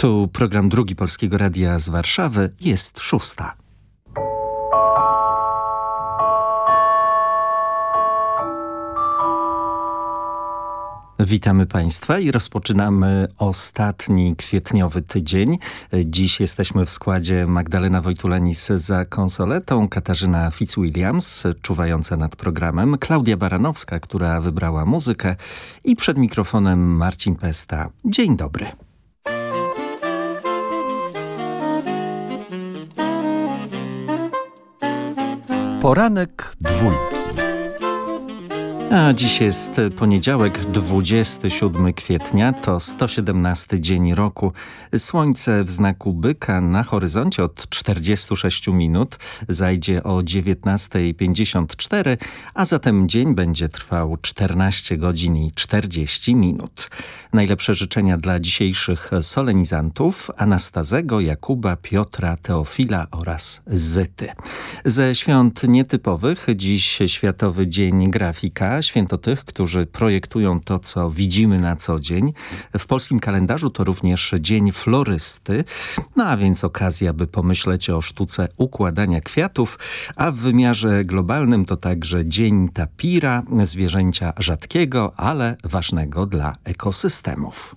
Tu program Drugi Polskiego Radia z Warszawy jest szósta. Witamy Państwa i rozpoczynamy ostatni kwietniowy tydzień. Dziś jesteśmy w składzie Magdalena Wojtulenis za konsoletą, Katarzyna Fitzwilliams, czuwająca nad programem, Klaudia Baranowska, która wybrała muzykę i przed mikrofonem Marcin Pesta. Dzień dobry. Poranek dwójki. A dziś jest poniedziałek, 27 kwietnia, to 117 dzień roku. Słońce w znaku byka na horyzoncie od 46 minut zajdzie o 19.54, a zatem dzień będzie trwał 14 godzin i 40 minut. Najlepsze życzenia dla dzisiejszych solenizantów Anastazego, Jakuba, Piotra, Teofila oraz Zyty. Ze świąt nietypowych dziś Światowy Dzień Grafika, święto tych, którzy projektują to, co widzimy na co dzień. W polskim kalendarzu to również Dzień Florysty, no a więc okazja, by pomyśleć o sztuce układania kwiatów, a w wymiarze globalnym to także Dzień Tapira, zwierzęcia rzadkiego, ale ważnego dla ekosystemów.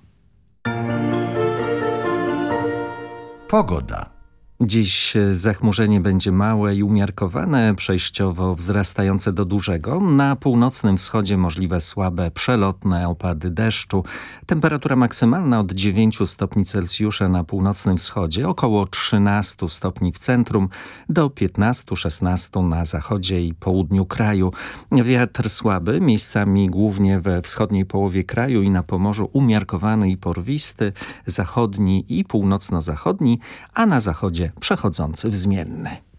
Pogoda. Dziś zachmurzenie będzie małe i umiarkowane, przejściowo wzrastające do dużego. Na północnym wschodzie możliwe słabe, przelotne opady deszczu. Temperatura maksymalna od 9 stopni Celsjusza na północnym wschodzie, około 13 stopni w centrum, do 15-16 na zachodzie i południu kraju. Wiatr słaby, miejscami głównie we wschodniej połowie kraju i na Pomorzu umiarkowany i porwisty, zachodni i północno-zachodni, a na zachodzie przechodzący w zmienny.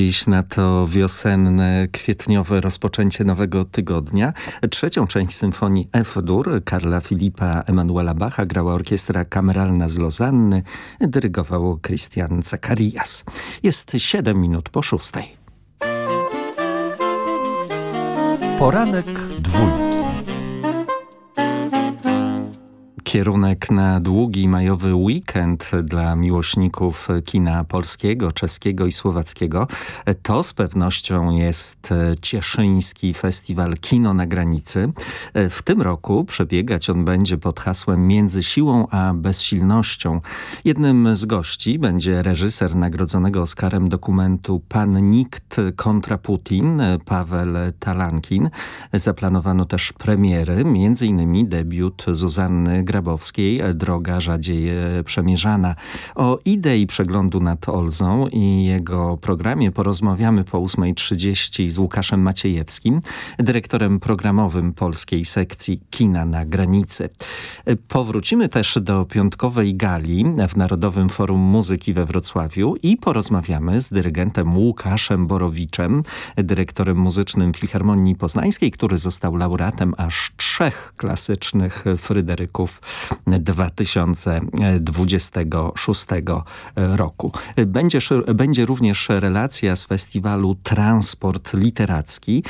Dziś na to wiosenne, kwietniowe rozpoczęcie nowego tygodnia. Trzecią część symfonii F-dur Karla Filipa Emanuela Bacha grała orkiestra kameralna z Lozanny, dyrygował Christian Zacharias. Jest 7 minut po szóstej. Poranek dwójki. Kierunek na długi majowy weekend dla miłośników kina polskiego, czeskiego i słowackiego to z pewnością jest Cieszyński Festiwal Kino na Granicy. W tym roku przebiegać on będzie pod hasłem Między siłą a bezsilnością. Jednym z gości będzie reżyser nagrodzonego Oscarem dokumentu Pan Nikt kontra Putin, Paweł Talankin. Zaplanowano też premiery, innymi debiut Zuzanny Grabowskiej Grabowskiej Droga rzadziej przemierzana. O idei przeglądu nad Olzą i jego programie porozmawiamy po 8.30 z Łukaszem Maciejewskim, dyrektorem programowym polskiej sekcji Kina na Granicy. Powrócimy też do piątkowej gali w Narodowym Forum Muzyki we Wrocławiu i porozmawiamy z dyrygentem Łukaszem Borowiczem, dyrektorem muzycznym Filharmonii Poznańskiej, który został laureatem aż trzech klasycznych Fryderyków 2026 roku. Będzie, będzie również relacja z festiwalu Transport Literacki,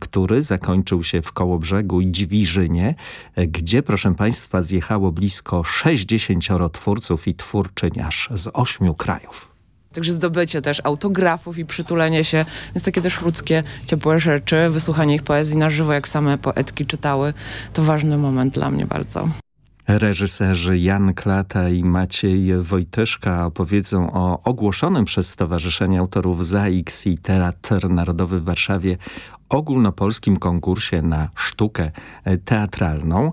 który zakończył się w Kołobrzegu i Dziwiżynie, gdzie proszę Państwa zjechało blisko 60 twórców i twórczyń aż z ośmiu krajów. Także zdobycie też autografów i przytulenie się, więc takie też ludzkie, ciepłe rzeczy, wysłuchanie ich poezji na żywo, jak same poetki czytały, to ważny moment dla mnie bardzo. Reżyserzy Jan Klata i Maciej Wojtyszka opowiedzą o ogłoszonym przez Stowarzyszenie Autorów ZAIKS i Teatr Narodowy w Warszawie ogólnopolskim konkursie na sztukę teatralną.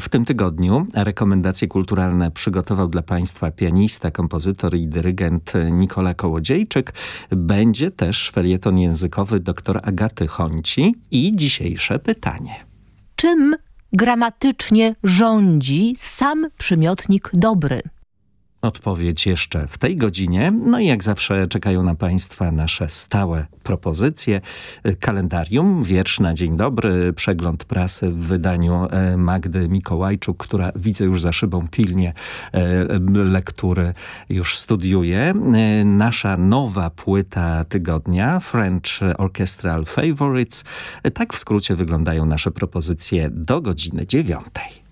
W tym tygodniu rekomendacje kulturalne przygotował dla Państwa pianista, kompozytor i dyrygent Nikola Kołodziejczyk. Będzie też felieton językowy dr Agaty Honci i dzisiejsze pytanie. Czym gramatycznie rządzi sam przymiotnik dobry? Odpowiedź jeszcze w tej godzinie. No i jak zawsze czekają na Państwa nasze stałe propozycje. Kalendarium, wiersz na dzień dobry, przegląd prasy w wydaniu Magdy Mikołajczuk, która widzę już za szybą pilnie lektury już studiuje. Nasza nowa płyta tygodnia, French Orchestral Favorites. Tak w skrócie wyglądają nasze propozycje do godziny dziewiątej.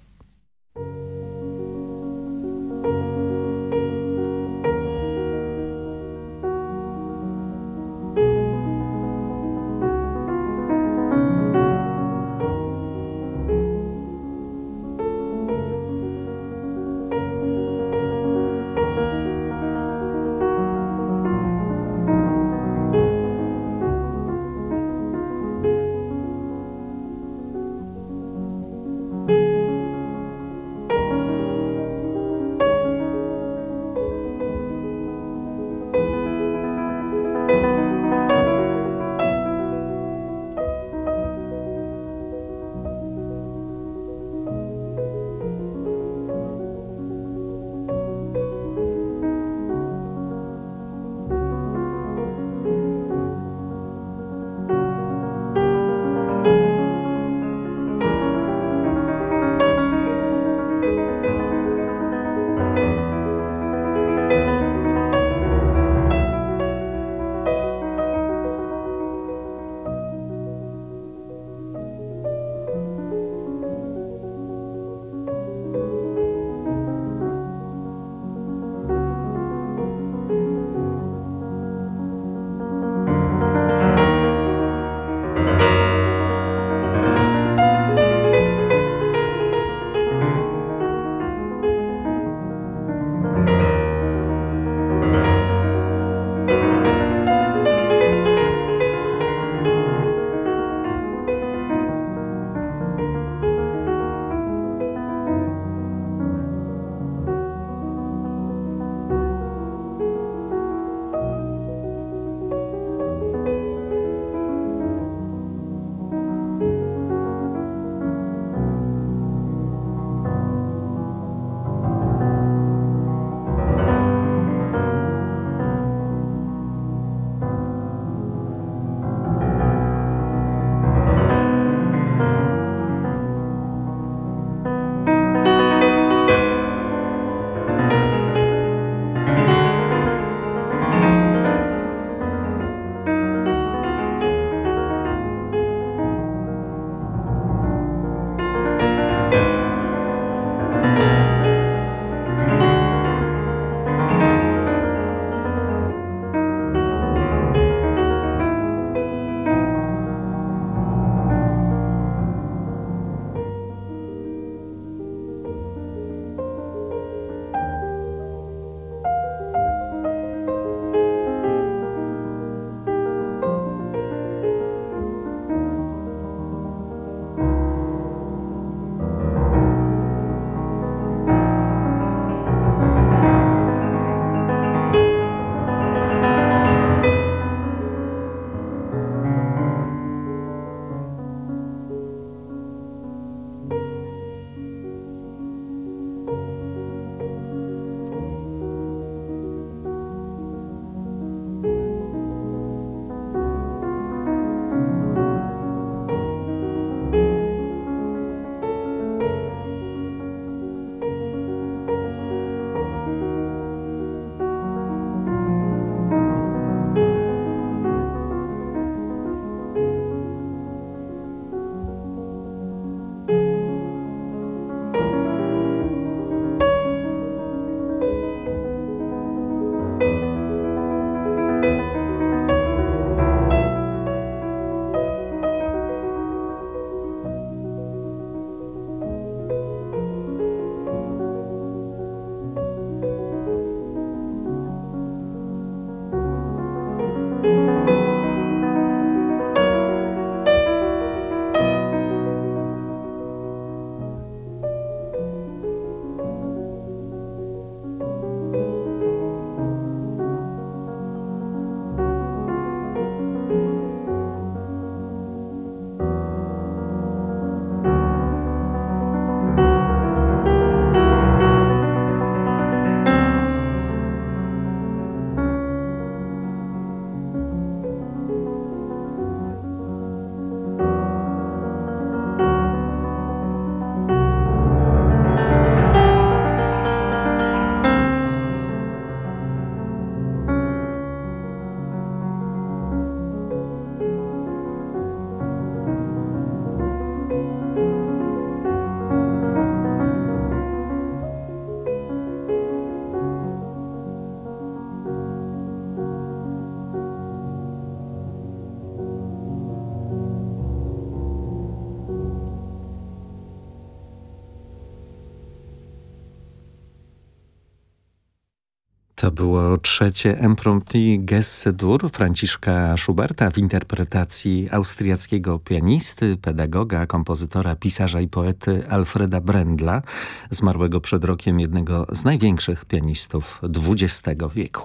To było trzecie Impromptu Gesse-dur Franciszka Schuberta w interpretacji austriackiego pianisty, pedagoga, kompozytora, pisarza i poety Alfreda Brendla, zmarłego przed rokiem jednego z największych pianistów XX wieku.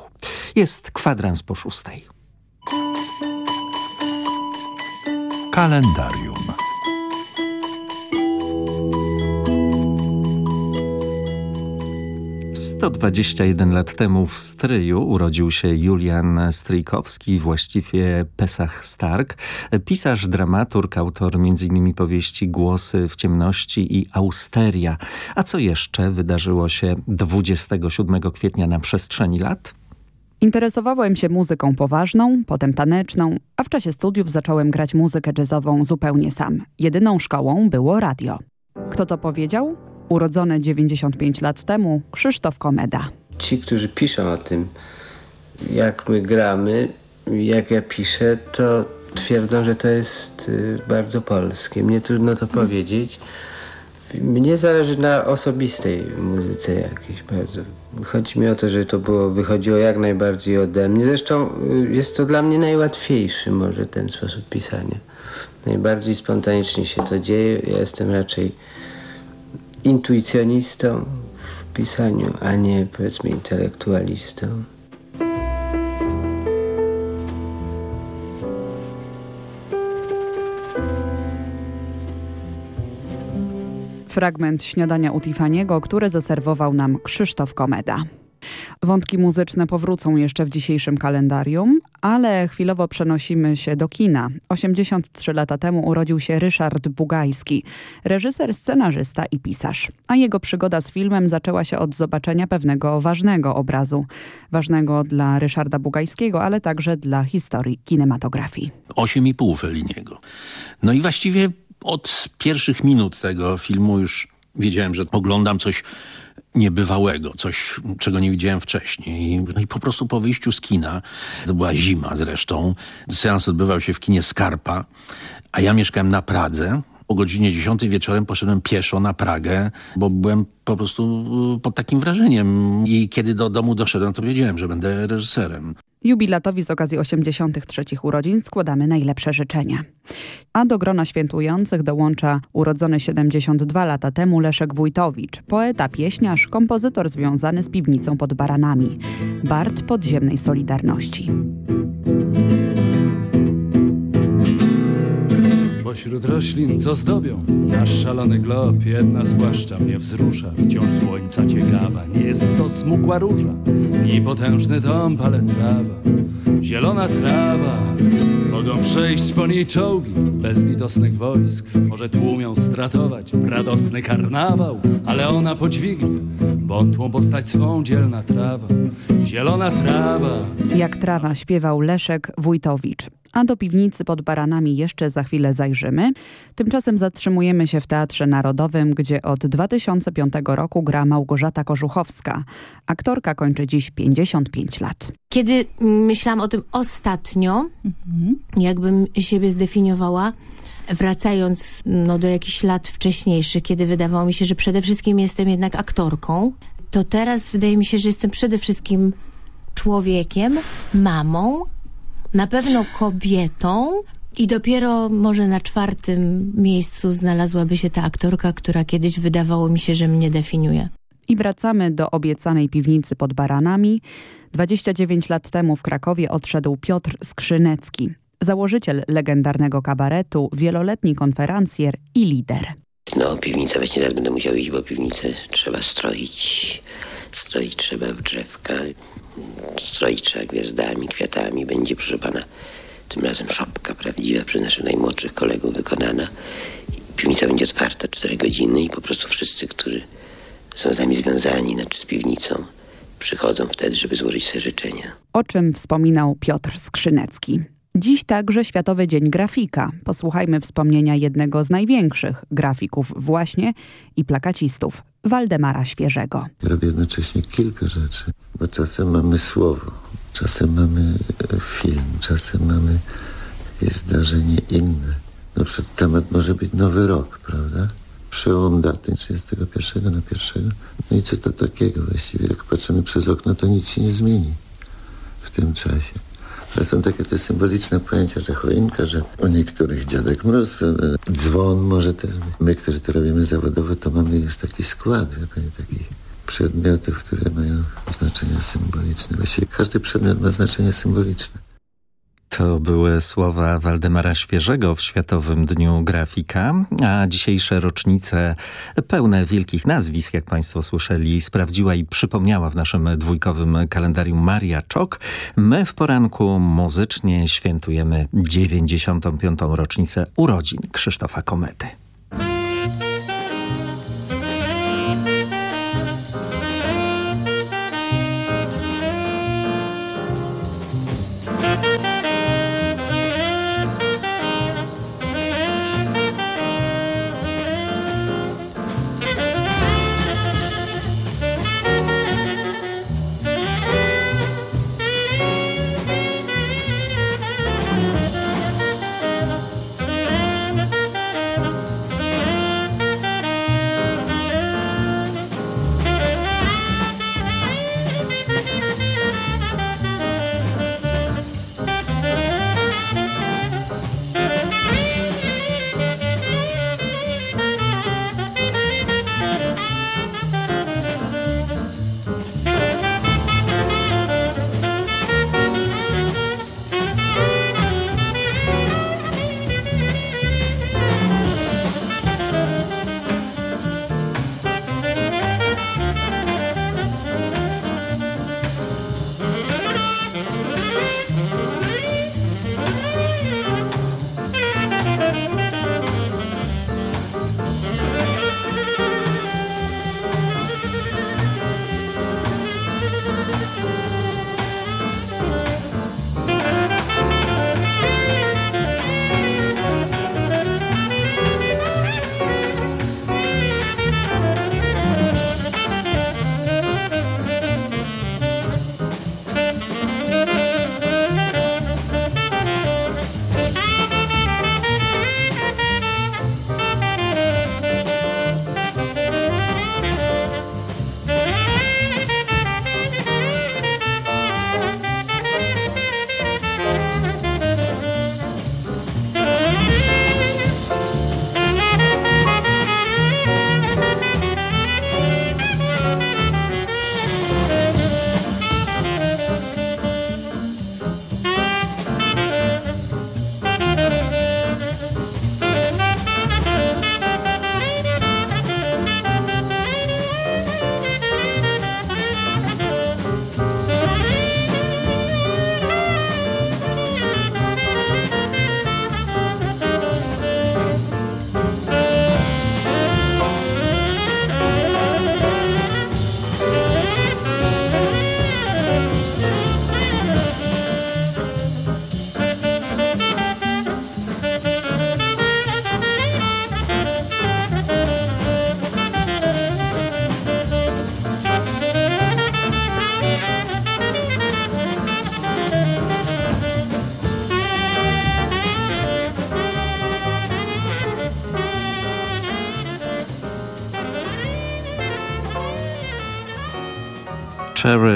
Jest kwadrans po szóstej. Kalendarium. Sto dwadzieścia jeden lat temu w Stryju urodził się Julian Stryjkowski, właściwie Pesach Stark, pisarz, dramaturg, autor m.in. powieści Głosy w ciemności i Austeria. A co jeszcze wydarzyło się 27 kwietnia na przestrzeni lat? Interesowałem się muzyką poważną, potem taneczną, a w czasie studiów zacząłem grać muzykę jazzową zupełnie sam. Jedyną szkołą było radio. Kto to powiedział? Urodzony 95 lat temu Krzysztof Komeda. Ci, którzy piszą o tym, jak my gramy, jak ja piszę, to twierdzą, że to jest y, bardzo polskie. Mnie trudno to powiedzieć. Mnie zależy na osobistej muzyce jakiejś bardzo. Chodzi mi o to, że to było, wychodziło jak najbardziej ode mnie. Zresztą y, jest to dla mnie najłatwiejszy może ten sposób pisania. Najbardziej spontanicznie się to dzieje. Ja jestem raczej intuicjonistą w pisaniu, a nie powiedzmy intelektualistą. Fragment śniadania u Tiffany'ego, który zaserwował nam Krzysztof Komeda. Wątki muzyczne powrócą jeszcze w dzisiejszym kalendarium, ale chwilowo przenosimy się do kina. 83 lata temu urodził się Ryszard Bugajski, reżyser, scenarzysta i pisarz. A jego przygoda z filmem zaczęła się od zobaczenia pewnego ważnego obrazu. Ważnego dla Ryszarda Bugajskiego, ale także dla historii kinematografii. 8,5 Felliniego. No i właściwie od pierwszych minut tego filmu już wiedziałem, że oglądam coś niebywałego, coś, czego nie widziałem wcześniej. No i po prostu po wyjściu z kina, to była zima zresztą, seans odbywał się w kinie Skarpa, a ja mieszkałem na Pradze. O godzinie 10 wieczorem poszedłem pieszo na Pragę, bo byłem po prostu pod takim wrażeniem. I kiedy do domu doszedłem, to wiedziałem, że będę reżyserem. Jubilatowi z okazji 83 urodzin składamy najlepsze życzenia. A do grona świętujących dołącza urodzony 72 lata temu Leszek Wójtowicz, poeta, pieśniarz, kompozytor związany z piwnicą pod Baranami, Bart podziemnej Solidarności. Pośród roślin, co zdobią nasz szalony glob, jedna zwłaszcza mnie wzrusza, wciąż słońca ciekawa. Nie jest to smukła róża i potężny dąb, ale trawa, zielona trawa. Mogą przejść po niej czołgi bezlitosnych wojsk, może tłumią stratować w radosny karnawał, ale ona podźwignie wątłą postać swą dzielna trawa, zielona trawa. Jak trawa śpiewał Leszek Wójtowicz. A do piwnicy pod baranami jeszcze za chwilę zajrzymy. Tymczasem zatrzymujemy się w Teatrze Narodowym, gdzie od 2005 roku gra Małgorzata Korzuchowska. Aktorka kończy dziś 55 lat. Kiedy myślałam o tym ostatnio, jakbym siebie zdefiniowała, wracając no, do jakichś lat wcześniejszych, kiedy wydawało mi się, że przede wszystkim jestem jednak aktorką, to teraz wydaje mi się, że jestem przede wszystkim człowiekiem, mamą, na pewno kobietą i dopiero może na czwartym miejscu znalazłaby się ta aktorka, która kiedyś wydawało mi się, że mnie definiuje. I wracamy do obiecanej piwnicy pod baranami. 29 lat temu w Krakowie odszedł Piotr Skrzynecki, założyciel legendarnego kabaretu, wieloletni konferencjer i lider. No, piwnica, właśnie teraz będę musiał iść, bo piwnicę trzeba stroić. Stroić trzeba w drzewka, stroić gwiazdami, kwiatami. Będzie, proszę pana, tym razem szopka prawdziwa przez naszych najmłodszych kolegów wykonana. Piwnica będzie otwarta 4 godziny i po prostu wszyscy, którzy są z nami związani, znaczy z piwnicą, przychodzą wtedy, żeby złożyć sobie życzenia. O czym wspominał Piotr Skrzynecki. Dziś także Światowy Dzień Grafika. Posłuchajmy wspomnienia jednego z największych grafików właśnie i plakacistów, Waldemara Świeżego. Robię jednocześnie kilka rzeczy, bo czasem mamy słowo, czasem mamy film, czasem mamy jakieś zdarzenie inne. Na przykład temat może być Nowy Rok, prawda? przełom daty 31 na 1. No i co to takiego właściwie? Jak patrzymy przez okno, to nic się nie zmieni w tym czasie. Są takie te symboliczne pojęcia, że choinka, że u niektórych dziadek mróz, prawda? dzwon może też. My, którzy to robimy zawodowo, to mamy już taki skład, wie pani, takich przedmiotów, które mają znaczenie symboliczne. Właściwie każdy przedmiot ma znaczenie symboliczne. To były słowa Waldemara Świeżego w Światowym Dniu Grafika, a dzisiejsze rocznice pełne wielkich nazwisk, jak Państwo słyszeli, sprawdziła i przypomniała w naszym dwójkowym kalendarium Maria Czok. My w poranku muzycznie świętujemy 95. rocznicę urodzin Krzysztofa Komety.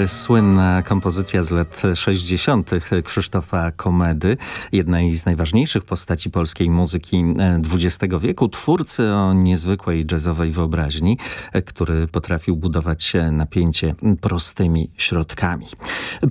Słynna kompozycja z lat 60. Krzysztofa Komedy, jednej z najważniejszych postaci polskiej muzyki XX wieku, twórcy o niezwykłej jazzowej wyobraźni, który potrafił budować napięcie prostymi środkami.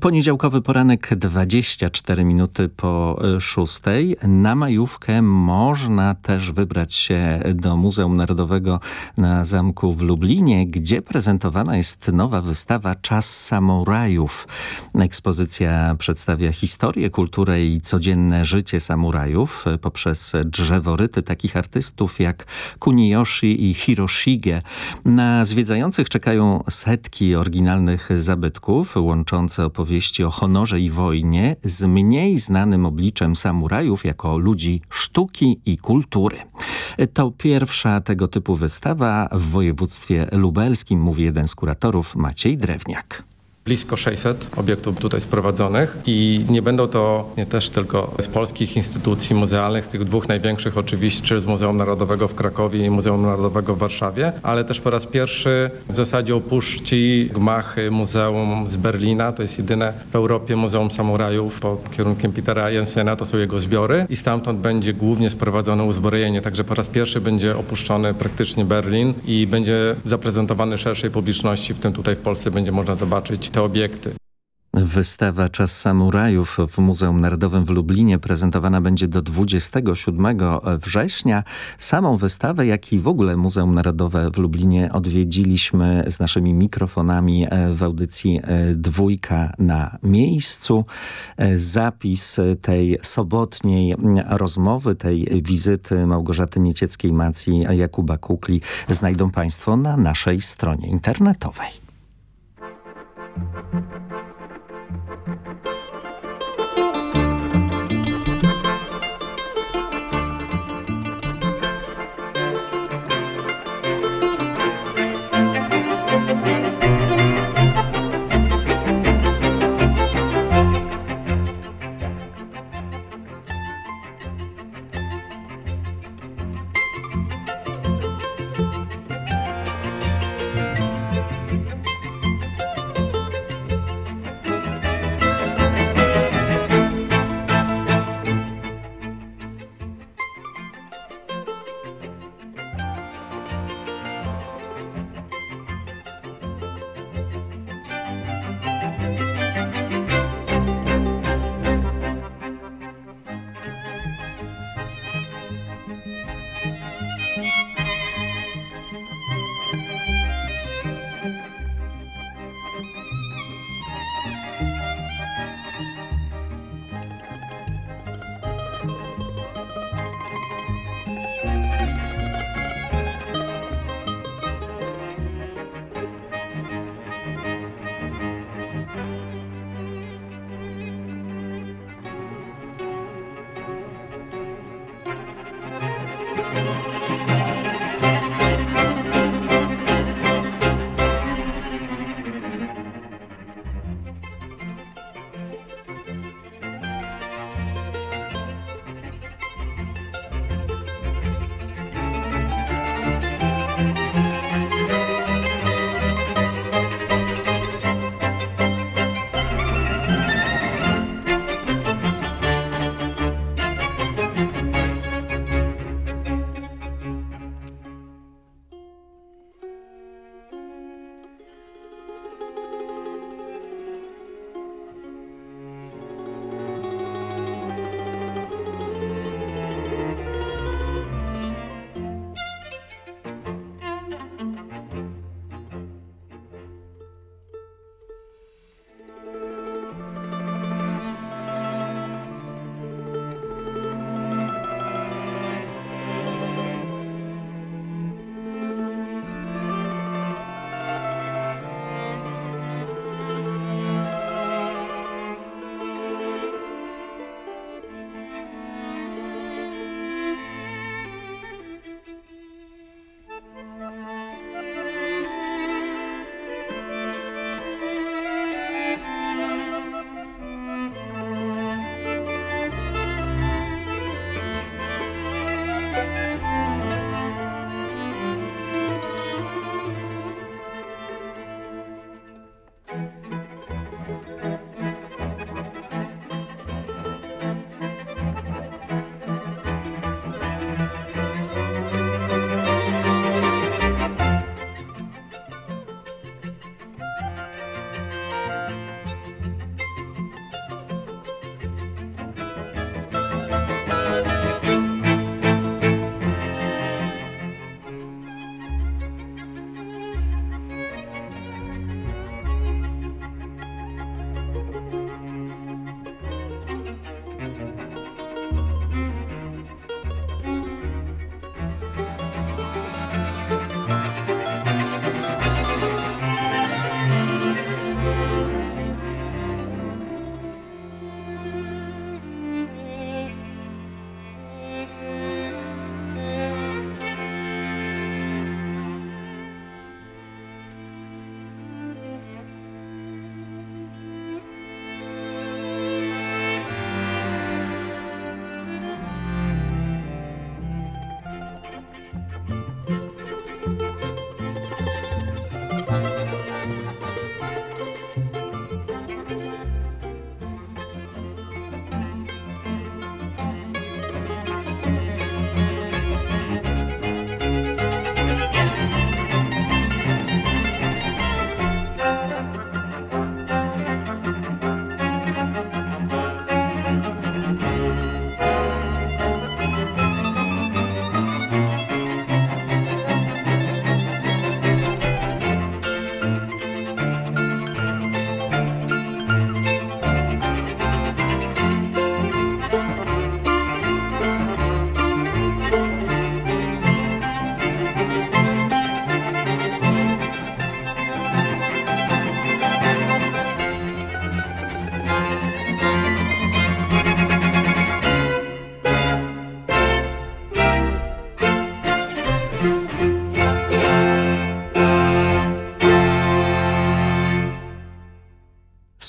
Poniedziałkowy poranek 24 minuty po szóstej. Na majówkę można też wybrać się do Muzeum Narodowego na Zamku w Lublinie, gdzie prezentowana jest nowa wystawa Czas samurajów. Ekspozycja przedstawia historię, kulturę i codzienne życie samurajów poprzez drzeworyty takich artystów jak Kuniyoshi i Hiroshige. Na zwiedzających czekają setki oryginalnych zabytków łączące opowieści o honorze i wojnie z mniej znanym obliczem samurajów jako ludzi sztuki i kultury. To pierwsza tego typu wystawa w województwie lubelskim, mówi jeden z kuratorów Maciej Drewniak. Blisko 600 obiektów tutaj sprowadzonych i nie będą to nie też tylko z polskich instytucji muzealnych, z tych dwóch największych oczywiście, czy z Muzeum Narodowego w Krakowie i Muzeum Narodowego w Warszawie, ale też po raz pierwszy w zasadzie opuści gmachy Muzeum z Berlina. To jest jedyne w Europie Muzeum Samurajów pod kierunkiem Petera Jensena, to są jego zbiory i stamtąd będzie głównie sprowadzone uzbrojenie, także po raz pierwszy będzie opuszczony praktycznie Berlin i będzie zaprezentowany szerszej publiczności, w tym tutaj w Polsce będzie można zobaczyć te obiekty. Wystawa Czas Samurajów w Muzeum Narodowym w Lublinie prezentowana będzie do 27 września. Samą wystawę, jak i w ogóle Muzeum Narodowe w Lublinie odwiedziliśmy z naszymi mikrofonami w audycji Dwójka na miejscu. Zapis tej sobotniej rozmowy, tej wizyty Małgorzaty Niecieckiej-Macji, Jakuba Kukli znajdą Państwo na naszej stronie internetowej. Thank you.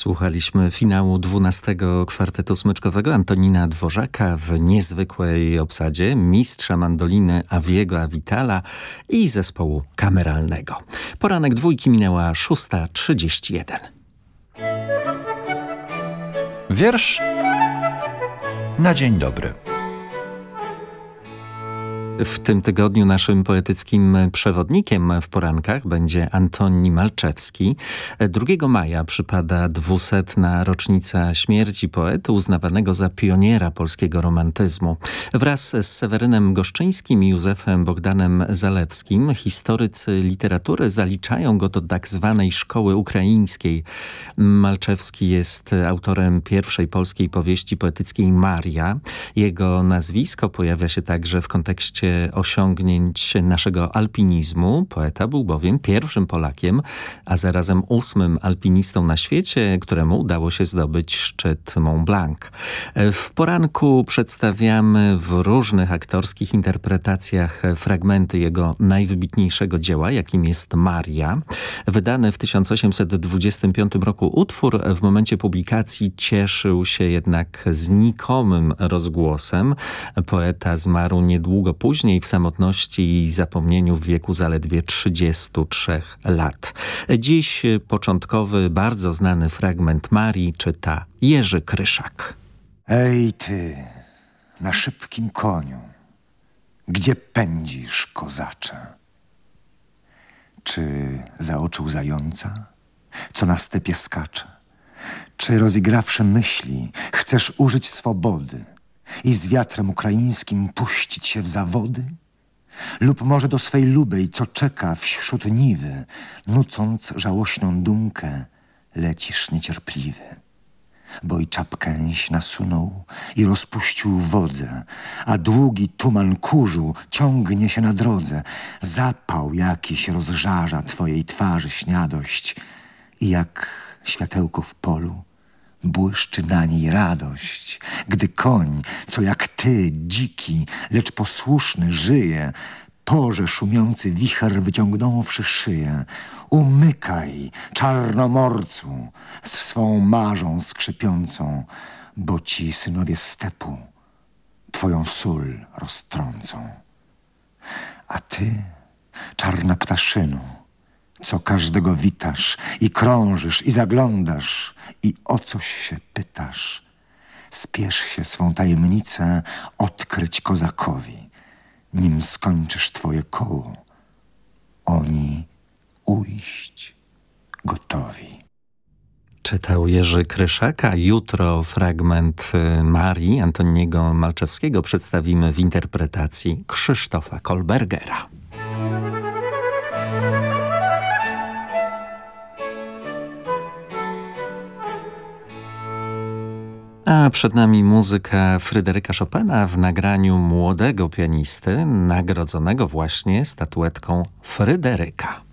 Słuchaliśmy finału 12 kwartetu smyczkowego Antonina Dworzaka w niezwykłej obsadzie, mistrza mandoliny Aviego Avitala i zespołu kameralnego. Poranek dwójki minęła 6.31. Wiersz na dzień dobry. W tym tygodniu naszym poetyckim przewodnikiem w porankach będzie Antoni Malczewski. 2 maja przypada dwusetna rocznica śmierci poety uznawanego za pioniera polskiego romantyzmu. Wraz z Sewerynem Goszczyńskim i Józefem Bogdanem Zalewskim historycy literatury zaliczają go do tak zwanej szkoły ukraińskiej. Malczewski jest autorem pierwszej polskiej powieści poetyckiej Maria. Jego nazwisko pojawia się także w kontekście osiągnięć naszego alpinizmu. Poeta był bowiem pierwszym Polakiem, a zarazem ósmym alpinistą na świecie, któremu udało się zdobyć szczyt Mont Blanc. W poranku przedstawiamy w różnych aktorskich interpretacjach fragmenty jego najwybitniejszego dzieła, jakim jest Maria. Wydany w 1825 roku utwór w momencie publikacji cieszył się jednak znikomym rozgłosem. Poeta zmarł niedługo później, później w samotności i zapomnieniu w wieku zaledwie 33 lat. Dziś początkowy, bardzo znany fragment Marii czyta Jerzy Kryszak. Ej ty, na szybkim koniu, gdzie pędzisz, kozacze? Czy zaoczył zająca, co na stepie skacze? Czy rozigrawszy myśli, chcesz użyć swobody i z wiatrem ukraińskim puścić się w zawody? Lub może do swej lubej, co czeka wśród niwy, nucąc żałośną dumkę, lecisz niecierpliwy? Bo i czapkęś nasunął i rozpuścił wodze, a długi tuman kurzu ciągnie się na drodze. Zapał jakiś rozżarza twojej twarzy śniadość i jak światełko w polu błyszczy na niej radość, gdy koń, co jak ty, dziki, lecz posłuszny, żyje, porze szumiący wicher wyciągnąwszy szyję. Umykaj, czarnomorcu, z swą marzą skrzypiącą, bo ci synowie stepu twoją sól roztrącą. A ty, czarna ptaszyno, co każdego witasz i krążysz i zaglądasz i o coś się pytasz. Spiesz się swą tajemnicę odkryć kozakowi, nim skończysz twoje koło. Oni ujść gotowi. Czytał Jerzy Kryszaka. Jutro fragment y, Marii Antoniego Malczewskiego przedstawimy w interpretacji Krzysztofa Kolbergera. A przed nami muzyka Fryderyka Chopina w nagraniu młodego pianisty, nagrodzonego właśnie statuetką Fryderyka.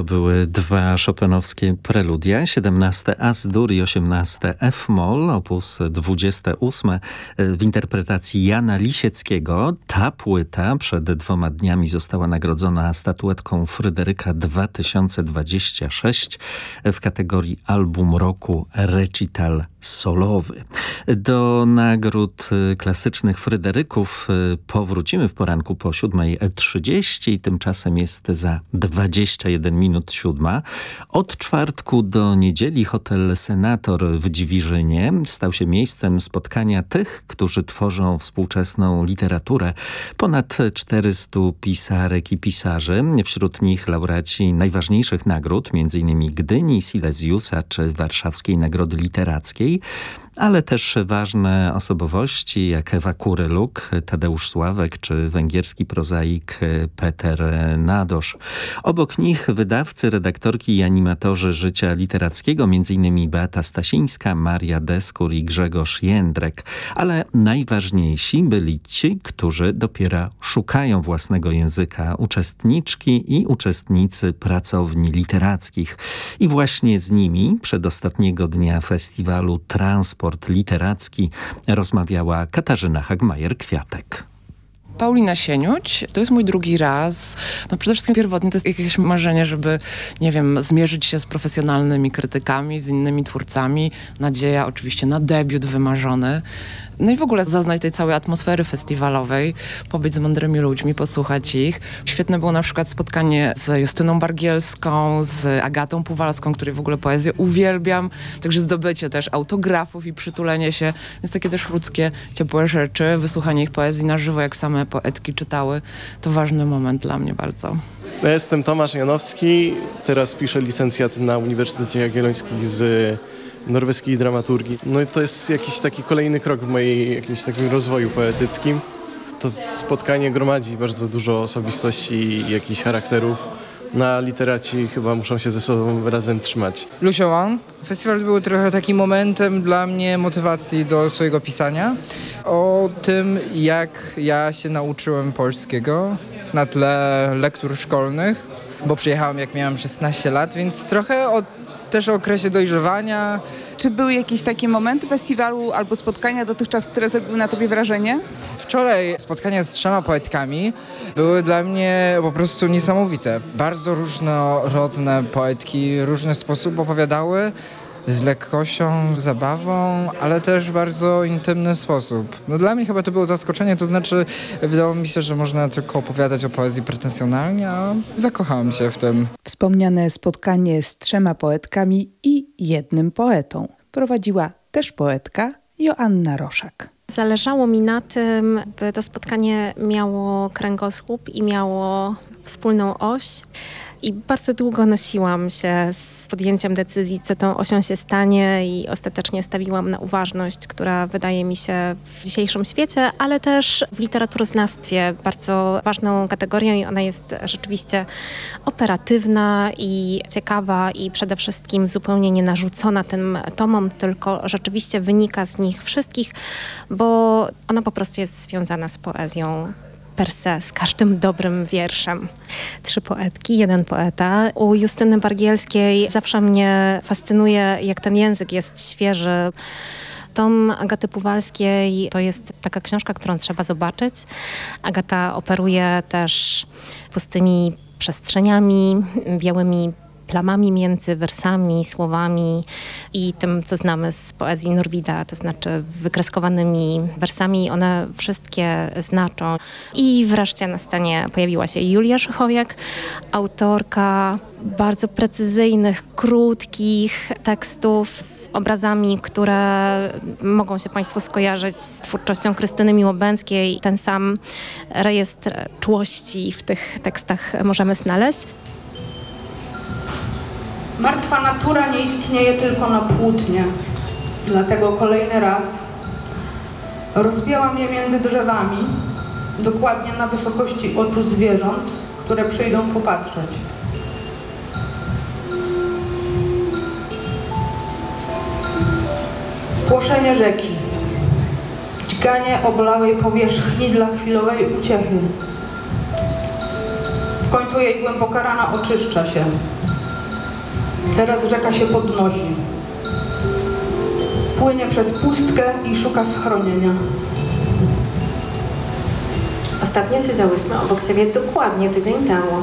To były dwa szopenowskie preludia, 17 As-dur i 18 F-moll, opus 28 w interpretacji Jana Lisieckiego. Ta płyta przed dwoma dniami została nagrodzona statuetką Fryderyka 2026 w kategorii Album Roku Recital Solowy. Do nagród klasycznych Fryderyków powrócimy w poranku po 7.30 i tymczasem jest za 21 minut siódma. Od czwartku do niedzieli hotel Senator w Dziwiżynie stał się miejscem spotkania tych, którzy tworzą współczesną literaturę. Ponad 400 pisarek i pisarzy, wśród nich laureaci najważniejszych nagród, m.in. Gdyni, Silesiusa czy Warszawskiej Nagrody Literackiej ale też ważne osobowości jak Ewa Kuryluk, Tadeusz Sławek czy węgierski prozaik Peter Nadosz. Obok nich wydawcy, redaktorki i animatorzy życia literackiego, m.in. Beata Stasińska, Maria Deskur i Grzegorz Jędrek. Ale najważniejsi byli ci, którzy dopiero szukają własnego języka, uczestniczki i uczestnicy pracowni literackich. I właśnie z nimi przedostatniego dnia festiwalu transport literacki rozmawiała Katarzyna Hagmajer-Kwiatek. Paulina Sieniuć, to jest mój drugi raz. No przede wszystkim pierwotnie to jest jakieś marzenie, żeby, nie wiem, zmierzyć się z profesjonalnymi krytykami, z innymi twórcami. Nadzieja oczywiście na debiut wymarzony. No i w ogóle zaznać tej całej atmosfery festiwalowej, pobyć z mądrymi ludźmi, posłuchać ich. Świetne było na przykład spotkanie z Justyną Bargielską, z Agatą Puwalską, której w ogóle poezję uwielbiam. Także zdobycie też autografów i przytulenie się. Więc takie też ludzkie, ciepłe rzeczy, wysłuchanie ich poezji na żywo, jak same poetki czytały. To ważny moment dla mnie bardzo. Ja jestem Tomasz Janowski, teraz piszę licencjat na Uniwersytecie Jagiellońskim z norweskiej dramaturgii. No i to jest jakiś taki kolejny krok w mojej jakimś takim rozwoju poetyckim. To spotkanie gromadzi bardzo dużo osobistości i jakichś charakterów. Na literaci chyba muszą się ze sobą razem trzymać. Lucio Wang. Festiwal był trochę takim momentem dla mnie motywacji do swojego pisania. O tym, jak ja się nauczyłem polskiego na tle lektur szkolnych, bo przyjechałem jak miałem 16 lat, więc trochę o też o okresie dojrzewania. Czy były jakieś takie momenty festiwalu albo spotkania dotychczas, które zrobiły na tobie wrażenie? Wczoraj spotkania z trzema poetkami były dla mnie po prostu niesamowite. Bardzo różnorodne poetki, różny sposób opowiadały z lekkością, zabawą, ale też w bardzo intymny sposób. No dla mnie chyba to było zaskoczenie, to znaczy wydawało mi się, że można tylko opowiadać o poezji pretensjonalnie, a zakochałem się w tym. Wspomniane spotkanie z trzema poetkami i jednym poetą prowadziła też poetka Joanna Roszak. Zależało mi na tym, by to spotkanie miało kręgosłup i miało wspólną oś. I bardzo długo nosiłam się z podjęciem decyzji, co tą osią się stanie i ostatecznie stawiłam na uważność, która wydaje mi się w dzisiejszym świecie, ale też w literaturoznawstwie bardzo ważną kategorią i ona jest rzeczywiście operatywna i ciekawa i przede wszystkim zupełnie nie narzucona tym tomom, tylko rzeczywiście wynika z nich wszystkich, bo ona po prostu jest związana z poezją per se, z każdym dobrym wierszem. Trzy poetki, jeden poeta. U Justyny Bargielskiej zawsze mnie fascynuje, jak ten język jest świeży. Tom Agaty Puwalskiej to jest taka książka, którą trzeba zobaczyć. Agata operuje też pustymi przestrzeniami, białymi plamami między wersami, słowami i tym, co znamy z poezji Norwida, to znaczy wykreskowanymi wersami. One wszystkie znaczą. I wreszcie na scenie pojawiła się Julia Szychowiak, autorka bardzo precyzyjnych, krótkich tekstów z obrazami, które mogą się Państwo skojarzyć z twórczością Krystyny Miłobęckiej. Ten sam rejestr czułości w tych tekstach możemy znaleźć. Martwa natura nie istnieje tylko na płótnie. Dlatego kolejny raz rozwiałam je między drzewami, dokładnie na wysokości oczu zwierząt, które przyjdą popatrzeć. Płoszenie rzeki, dźganie obolałej powierzchni dla chwilowej uciechy. W końcu jej głęboka rana oczyszcza się. Teraz rzeka się podnosi. Płynie przez pustkę i szuka schronienia. Ostatnio siedziałyśmy obok siebie dokładnie tydzień temu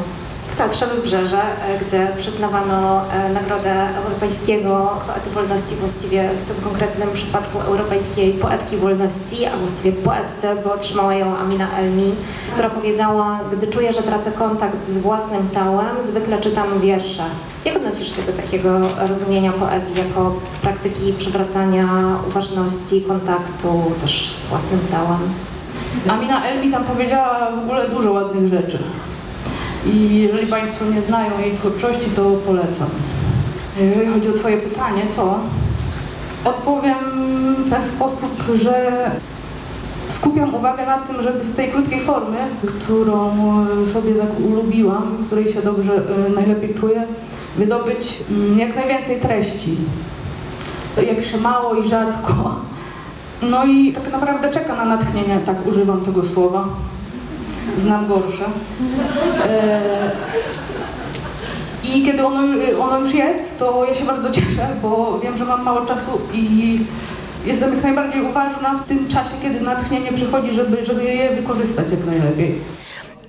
Teatrze Wybrzeże, e, gdzie przyznawano e, Nagrodę Europejskiego Poety Wolności, właściwie w tym konkretnym przypadku Europejskiej Poetki Wolności, a właściwie poetce, bo otrzymała ją Amina Elmi, która powiedziała, gdy czuję, że tracę kontakt z własnym ciałem, zwykle czytam wiersze. Jak odnosisz się do takiego rozumienia poezji jako praktyki przywracania uważności, kontaktu też z własnym ciałem? Amina Elmi tam powiedziała w ogóle dużo ładnych rzeczy. I jeżeli Państwo nie znają jej twórczości, to polecam. Jeżeli chodzi o Twoje pytanie, to odpowiem w ten sposób, że skupiam uwagę na tym, żeby z tej krótkiej formy, którą sobie tak ulubiłam, w której się dobrze, y, najlepiej czuję, wydobyć mm, jak najwięcej treści. Ja piszę mało i rzadko. No i tak naprawdę czeka na natchnienie, tak używam tego słowa. Znam gorsze. I kiedy ono, ono już jest, to ja się bardzo cieszę, bo wiem, że mam mało czasu i jestem jak najbardziej uważna w tym czasie, kiedy natchnienie przychodzi, żeby, żeby je wykorzystać jak najlepiej.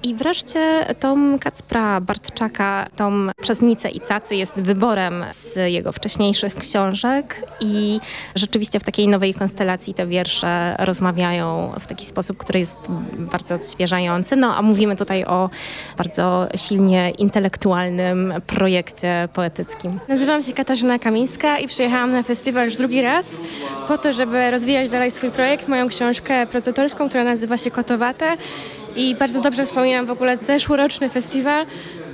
I wreszcie tom Kacpra Bartczaka, tom Przez i Cacy jest wyborem z jego wcześniejszych książek i rzeczywiście w takiej nowej konstelacji te wiersze rozmawiają w taki sposób, który jest bardzo odświeżający. No a mówimy tutaj o bardzo silnie intelektualnym projekcie poetyckim. Nazywam się Katarzyna Kamińska i przyjechałam na festiwal już drugi raz po to, żeby rozwijać dalej swój projekt, moją książkę prozatorską, która nazywa się Kotowate i bardzo dobrze wspominam w ogóle zeszłoroczny festiwal.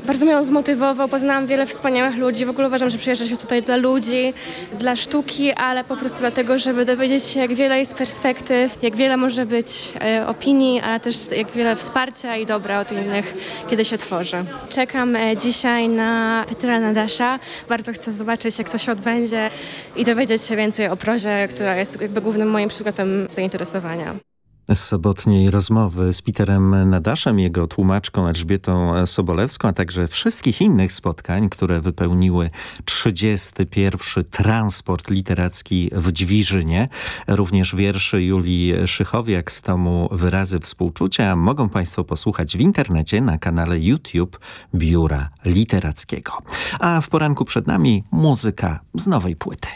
Bardzo mnie on zmotywował, poznałam wiele wspaniałych ludzi. W ogóle uważam, że przyjeżdża się tutaj dla ludzi, dla sztuki, ale po prostu dlatego, żeby dowiedzieć się, jak wiele jest perspektyw, jak wiele może być e, opinii, ale też jak wiele wsparcia i dobra od innych, kiedy się tworzy. Czekam e, dzisiaj na Petra Nadasza. Bardzo chcę zobaczyć, jak to się odbędzie i dowiedzieć się więcej o prozie, która jest jakby głównym moim przykładem zainteresowania z sobotniej rozmowy z Peterem Nadaszem, jego tłumaczką Elżbietą Sobolewską, a także wszystkich innych spotkań, które wypełniły 31. transport literacki w Dźwiżynie. Również wierszy Julii Szychowiak z tomu Wyrazy Współczucia mogą Państwo posłuchać w internecie na kanale YouTube Biura Literackiego. A w poranku przed nami muzyka z nowej płyty.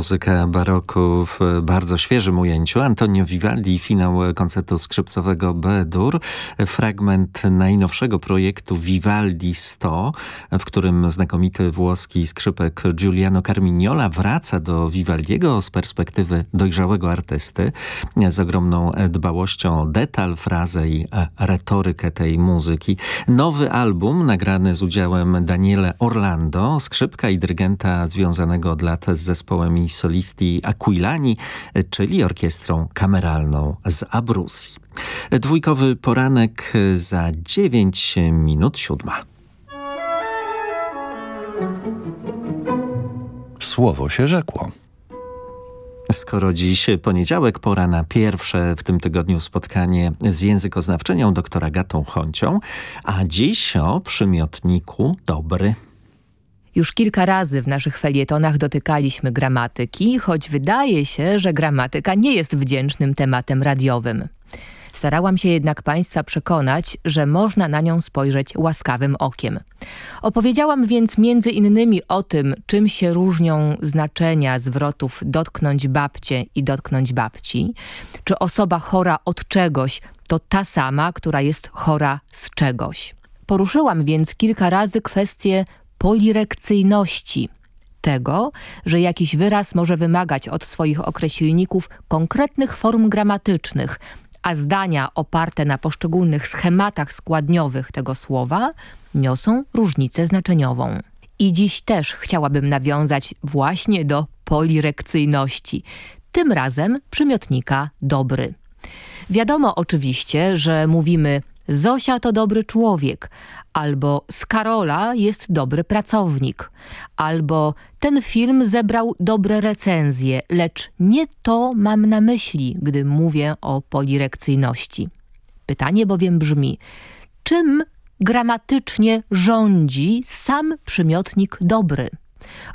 Muzyka baroku w bardzo świeżym ujęciu. Antonio Vivaldi, finał koncertu skrzypcowego B-dur, fragment najnowszego projektu Vivaldi 100, w którym znakomity włoski skrzypek Giuliano Carmignola wraca do Vivaldiego z perspektywy dojrzałego artysty, z ogromną dbałością o detal, frazę i retorykę tej muzyki. Nowy album nagrany z udziałem Daniele Orlando, skrzypka i dyrygenta związanego od lat z zespołem solisti Aquilani, czyli orkiestrą kameralną z Abruzji. Dwójkowy poranek za 9 minut siódma. Słowo się rzekło. Skoro dziś poniedziałek, pora na pierwsze w tym tygodniu spotkanie z językoznawczynią doktora Gatą Choncią, a dziś o przymiotniku dobry. Już kilka razy w naszych felietonach dotykaliśmy gramatyki, choć wydaje się, że gramatyka nie jest wdzięcznym tematem radiowym. Starałam się jednak Państwa przekonać, że można na nią spojrzeć łaskawym okiem. Opowiedziałam więc między innymi o tym, czym się różnią znaczenia zwrotów dotknąć babcie i dotknąć babci, czy osoba chora od czegoś to ta sama, która jest chora z czegoś. Poruszyłam więc kilka razy kwestię polirekcyjności tego, że jakiś wyraz może wymagać od swoich określników konkretnych form gramatycznych, a zdania oparte na poszczególnych schematach składniowych tego słowa niosą różnicę znaczeniową. I dziś też chciałabym nawiązać właśnie do polirekcyjności, tym razem przymiotnika dobry. Wiadomo oczywiście, że mówimy Zosia to dobry człowiek, albo z Karola jest dobry pracownik, albo ten film zebrał dobre recenzje, lecz nie to mam na myśli, gdy mówię o polirekcyjności. Pytanie bowiem brzmi, czym gramatycznie rządzi sam przymiotnik dobry?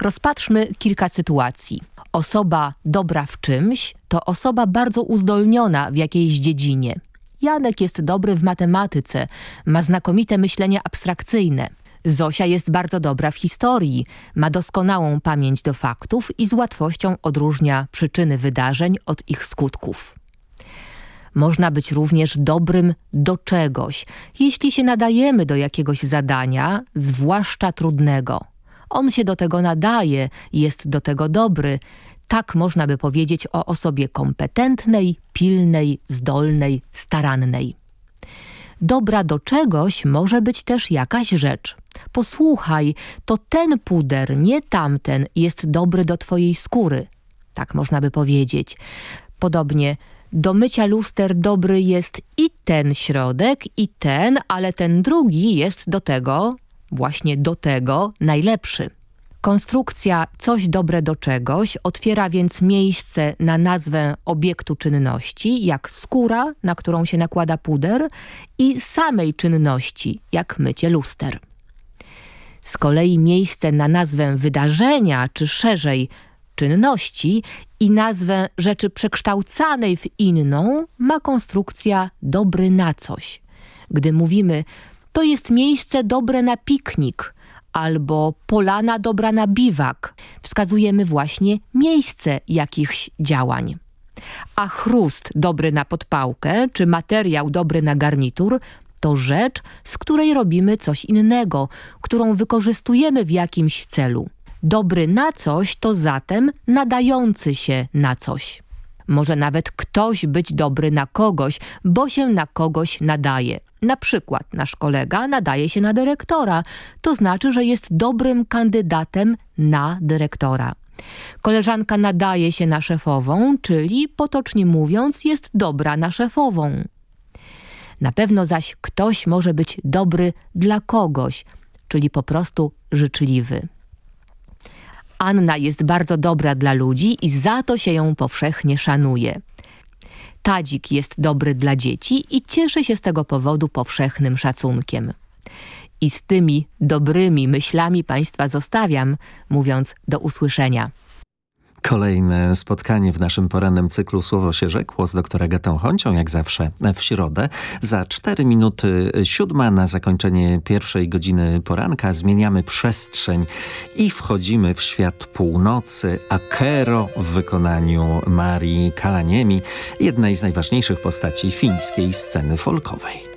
Rozpatrzmy kilka sytuacji. Osoba dobra w czymś to osoba bardzo uzdolniona w jakiejś dziedzinie. Janek jest dobry w matematyce, ma znakomite myślenie abstrakcyjne. Zosia jest bardzo dobra w historii, ma doskonałą pamięć do faktów i z łatwością odróżnia przyczyny wydarzeń od ich skutków. Można być również dobrym do czegoś, jeśli się nadajemy do jakiegoś zadania, zwłaszcza trudnego. On się do tego nadaje, jest do tego dobry, tak można by powiedzieć o osobie kompetentnej, pilnej, zdolnej, starannej. Dobra do czegoś może być też jakaś rzecz. Posłuchaj, to ten puder, nie tamten, jest dobry do twojej skóry. Tak można by powiedzieć. Podobnie, do mycia luster dobry jest i ten środek, i ten, ale ten drugi jest do tego, właśnie do tego, najlepszy. Konstrukcja coś dobre do czegoś otwiera więc miejsce na nazwę obiektu czynności, jak skóra, na którą się nakłada puder i samej czynności, jak mycie luster. Z kolei miejsce na nazwę wydarzenia, czy szerzej czynności i nazwę rzeczy przekształcanej w inną ma konstrukcja dobry na coś. Gdy mówimy, to jest miejsce dobre na piknik – albo polana dobra na biwak. Wskazujemy właśnie miejsce jakichś działań. A chrust dobry na podpałkę, czy materiał dobry na garnitur, to rzecz, z której robimy coś innego, którą wykorzystujemy w jakimś celu. Dobry na coś to zatem nadający się na coś. Może nawet ktoś być dobry na kogoś, bo się na kogoś nadaje. Na przykład nasz kolega nadaje się na dyrektora. To znaczy, że jest dobrym kandydatem na dyrektora. Koleżanka nadaje się na szefową, czyli potocznie mówiąc jest dobra na szefową. Na pewno zaś ktoś może być dobry dla kogoś, czyli po prostu życzliwy. Anna jest bardzo dobra dla ludzi i za to się ją powszechnie szanuje. Tadzik jest dobry dla dzieci i cieszy się z tego powodu powszechnym szacunkiem. I z tymi dobrymi myślami Państwa zostawiam, mówiąc do usłyszenia. Kolejne spotkanie w naszym porannym cyklu Słowo się rzekło z doktorem Agatą Honcią, jak zawsze w środę. Za cztery minuty siódma na zakończenie pierwszej godziny poranka zmieniamy przestrzeń i wchodzimy w świat północy. Akero w wykonaniu Marii Kalaniemi, jednej z najważniejszych postaci fińskiej sceny folkowej.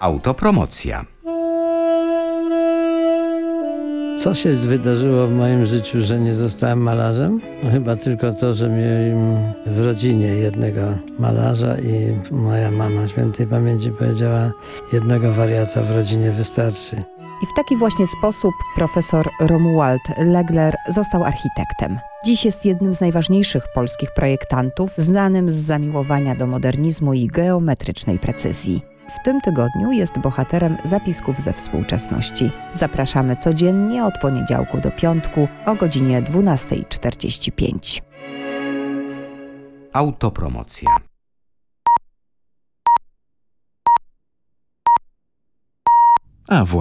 Autopromocja. Co się wydarzyło w moim życiu, że nie zostałem malarzem? No chyba tylko to, że miałem w rodzinie jednego malarza i moja mama świętej pamięci powiedziała, jednego wariata w rodzinie wystarczy. I w taki właśnie sposób profesor Romuald Legler został architektem. Dziś jest jednym z najważniejszych polskich projektantów, znanym z zamiłowania do modernizmu i geometrycznej precyzji. W tym tygodniu jest bohaterem zapisków ze współczesności. Zapraszamy codziennie od poniedziałku do piątku o godzinie 12.45. Autopromocja. A właśnie.